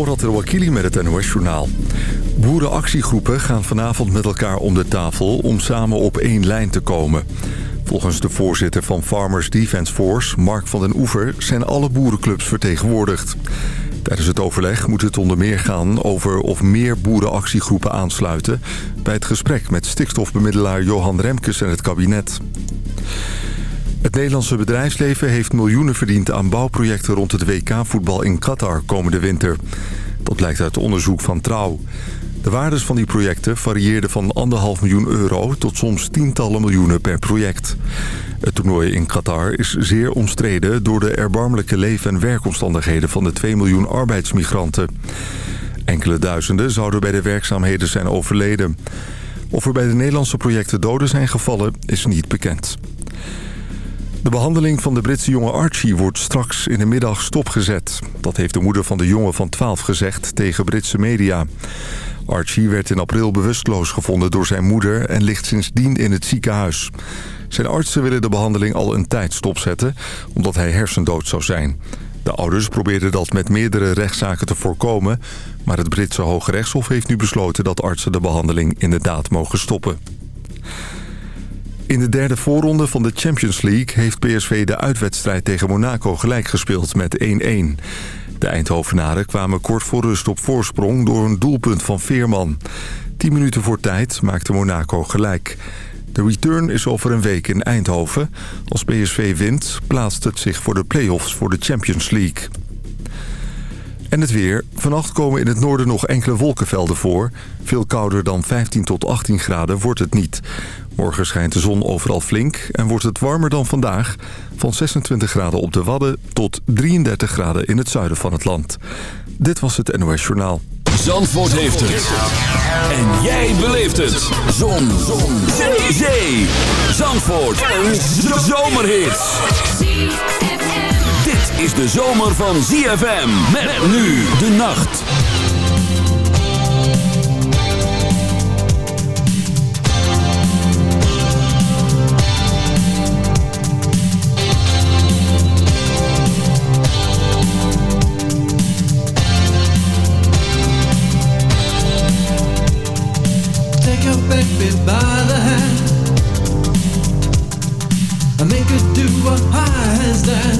Morat El-Wakili met het NOS-journaal. Boerenactiegroepen gaan vanavond met elkaar om de tafel om samen op één lijn te komen. Volgens de voorzitter van Farmers Defence Force, Mark van den Oever, zijn alle boerenclubs vertegenwoordigd. Tijdens het overleg moet het onder meer gaan over of meer boerenactiegroepen aansluiten... bij het gesprek met stikstofbemiddelaar Johan Remkes en het kabinet. Het Nederlandse bedrijfsleven heeft miljoenen verdiend aan bouwprojecten rond het WK-voetbal in Qatar komende winter. Dat blijkt uit onderzoek van Trouw. De waardes van die projecten varieerden van 1,5 miljoen euro tot soms tientallen miljoenen per project. Het toernooi in Qatar is zeer omstreden door de erbarmelijke leven- en werkomstandigheden van de 2 miljoen arbeidsmigranten. Enkele duizenden zouden bij de werkzaamheden zijn overleden. Of er bij de Nederlandse projecten doden zijn gevallen is niet bekend. De behandeling van de Britse jonge Archie wordt straks in de middag stopgezet. Dat heeft de moeder van de jongen van 12 gezegd tegen Britse media. Archie werd in april bewusteloos gevonden door zijn moeder en ligt sindsdien in het ziekenhuis. Zijn artsen willen de behandeling al een tijd stopzetten, omdat hij hersendood zou zijn. De ouders probeerden dat met meerdere rechtszaken te voorkomen... maar het Britse Hoge Rechtshof heeft nu besloten dat artsen de behandeling inderdaad mogen stoppen. In de derde voorronde van de Champions League heeft PSV de uitwedstrijd tegen Monaco gelijk gespeeld met 1-1. De Eindhovenaren kwamen kort voor rust op voorsprong door een doelpunt van Veerman. Tien minuten voor tijd maakte Monaco gelijk. De return is over een week in Eindhoven. Als PSV wint, plaatst het zich voor de play-offs voor de Champions League. En het weer. Vannacht komen in het noorden nog enkele wolkenvelden voor. Veel kouder dan 15 tot 18 graden wordt het niet. Morgen schijnt de zon overal flink en wordt het warmer dan vandaag. Van 26 graden op de Wadden tot 33 graden in het zuiden van het land. Dit was het NOS Journaal. Zandvoort heeft het. En jij beleeft het. Zon. zon. Zee. Zee. Zandvoort. Een zomerhit. Dit is de zomer van ZFM. Met nu de nacht. Baby by the hand and make her do a handstand.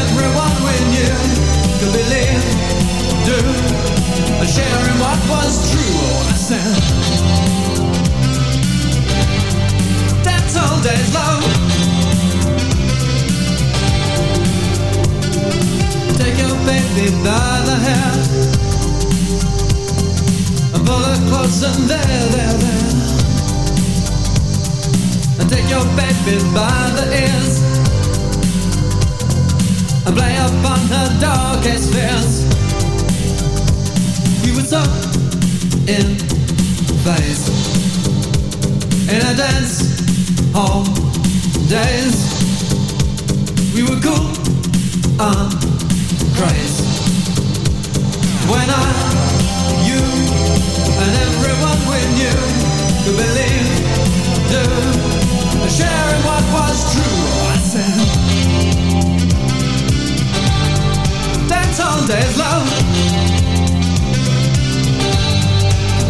sharing what was true. I said, that's all days love. Take your baby by the hair and pull her close and there, there, there and take your baby by the ears and play upon her darkest fears. We in phase in a dance hall days. We were cool and crazy when I, you, and everyone we knew could believe, do sharing what was true. I said, Dance hall days, love.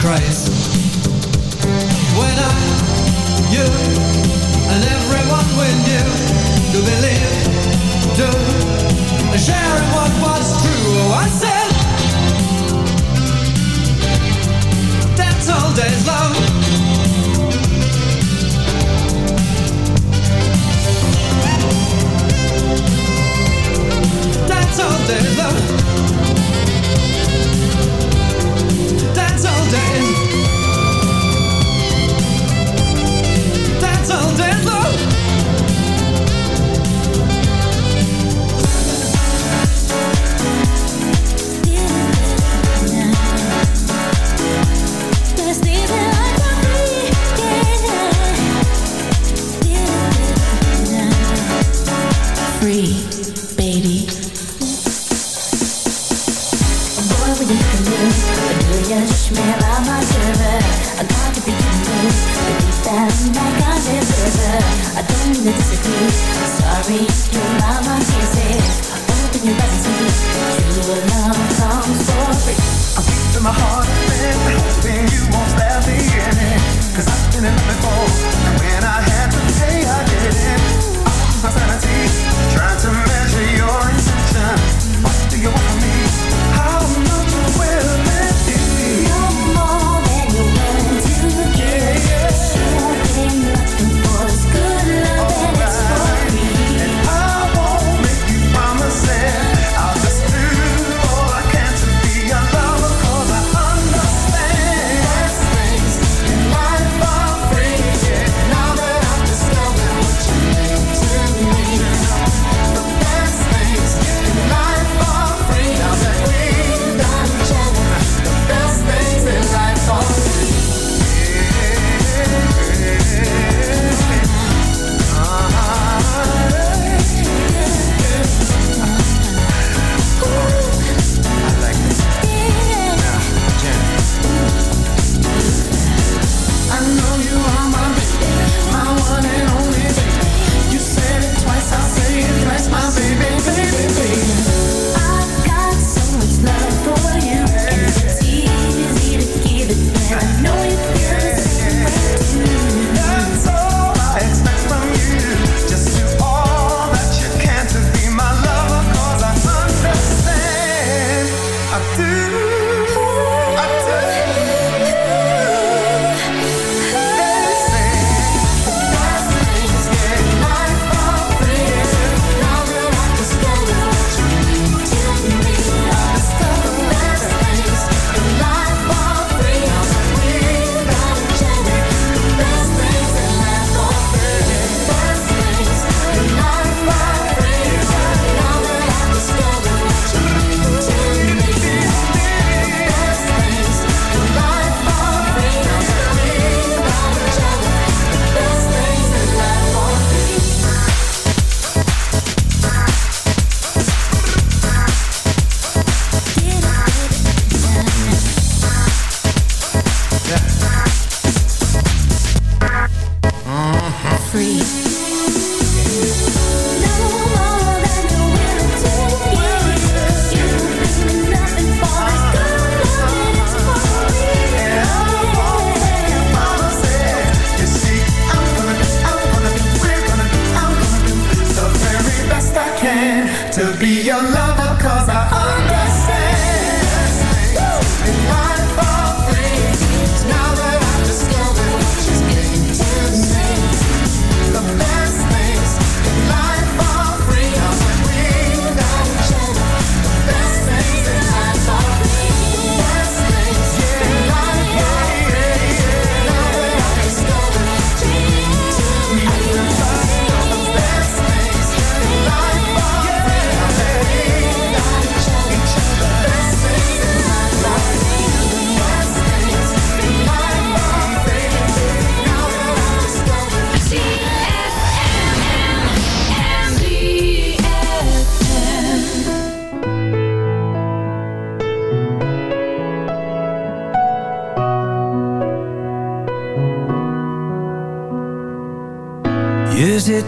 Christ. When I, you, and everyone we knew to believe, to share what was true, I said, that's all days love.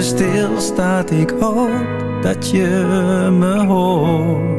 leven stilstaat, ik hoop dat je me hoort.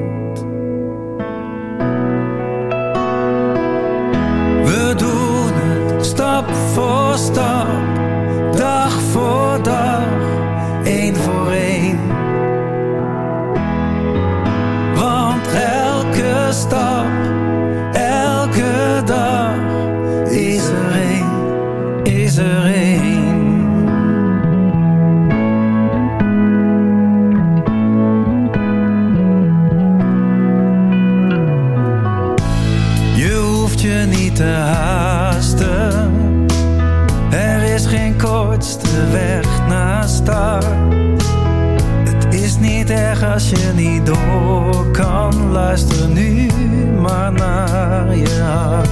Je niet te haasten. Er is geen kortste weg naar start. Het is niet erg als je niet door kan. Luister nu maar naar je hart.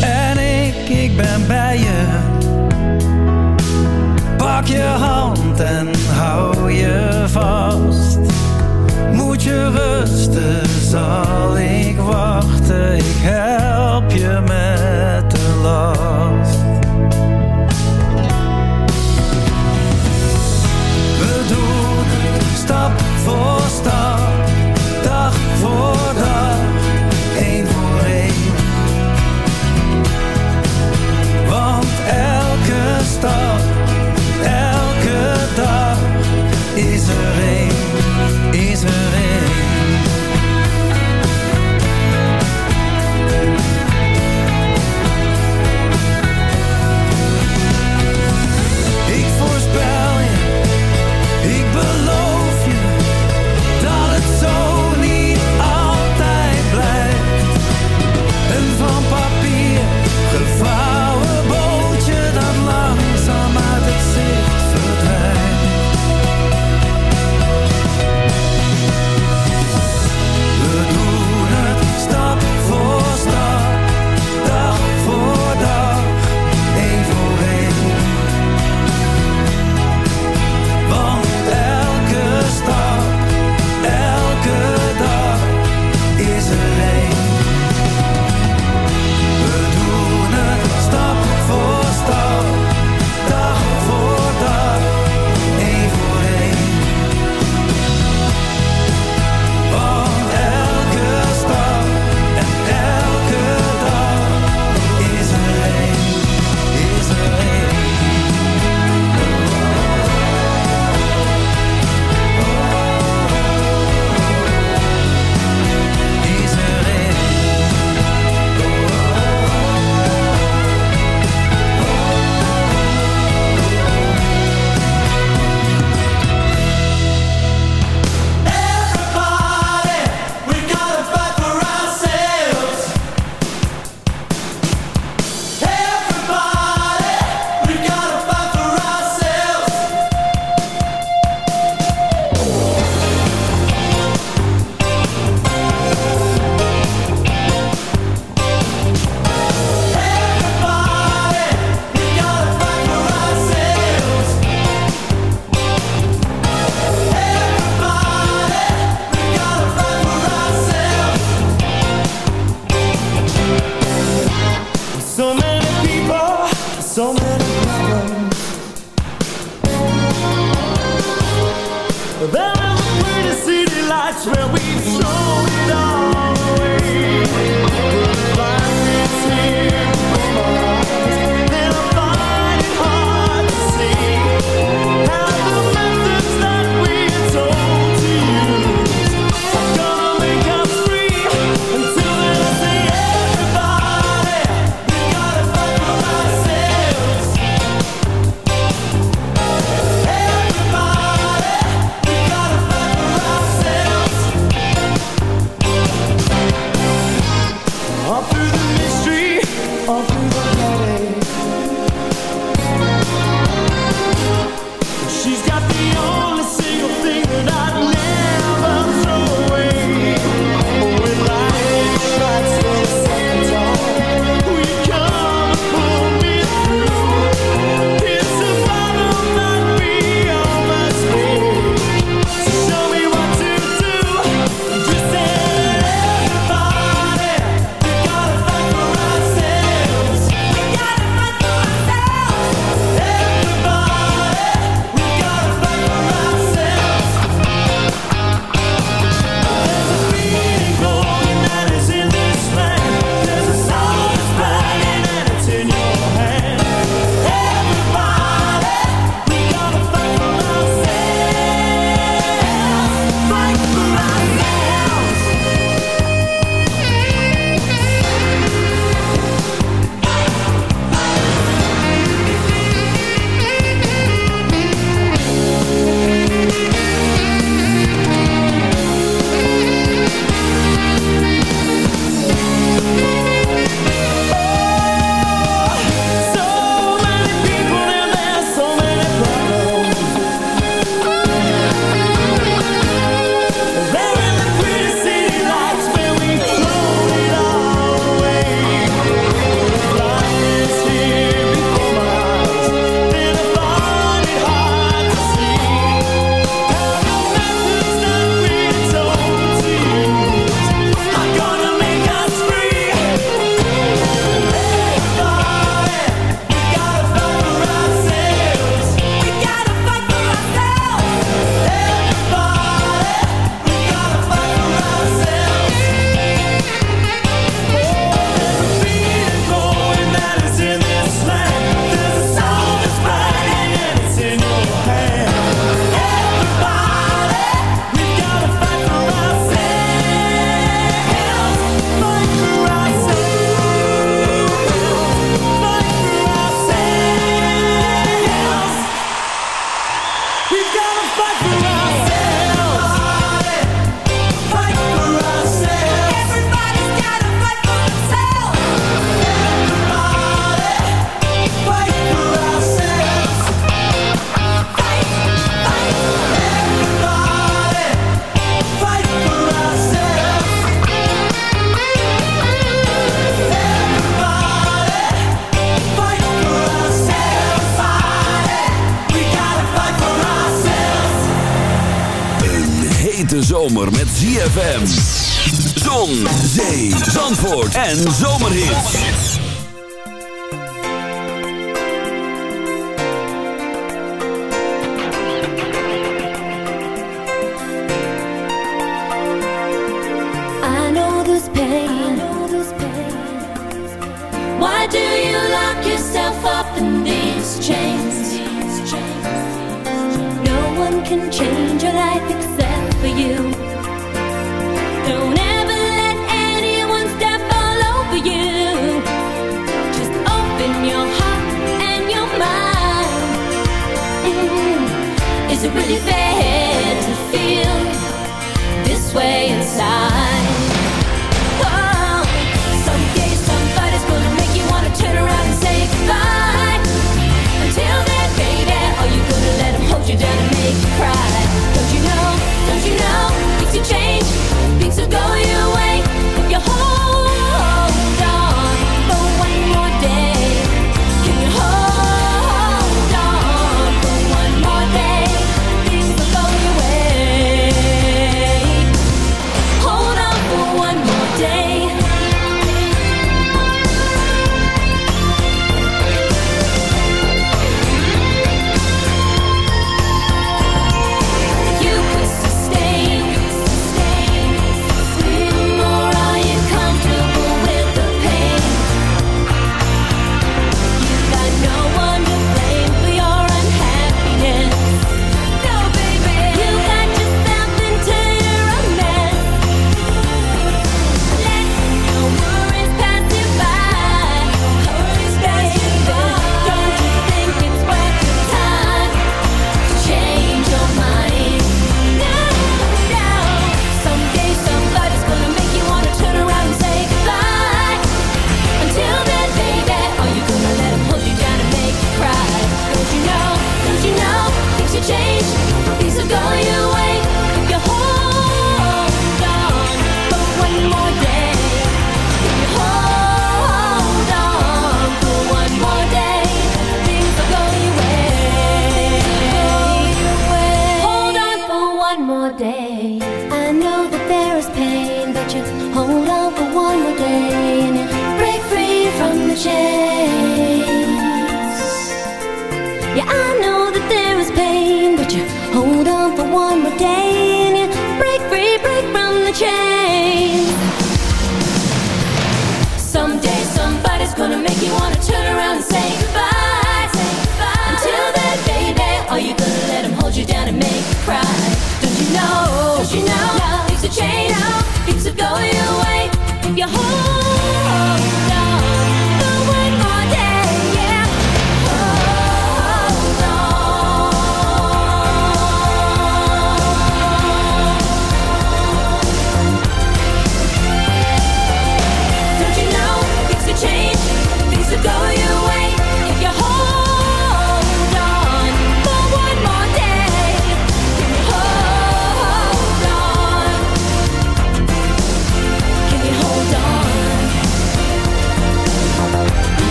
En ik, ik ben bij je. Pak je hand en hou je vast. Moet je rusten, zal ik wachten. Ik help je met de last. We doen stap voor stap,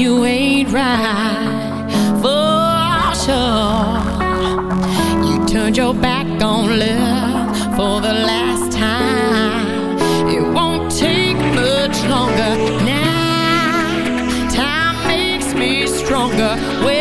you ain't right for sure. You turned your back on love for the last time. It won't take much longer now. Time makes me stronger. Well,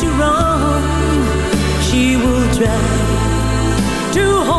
to wrong. She will try to hold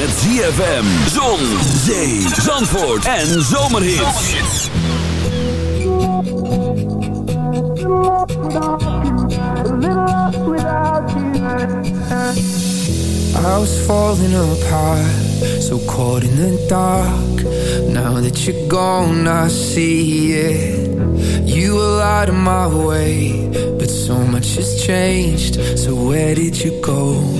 met ZFM, zon, zee, zandvoort en zomerhits. I was falling apart, so caught in the dark. Now that you're gone, I see it. You were out of my way, but so much has changed. So where did you go?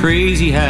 crazy how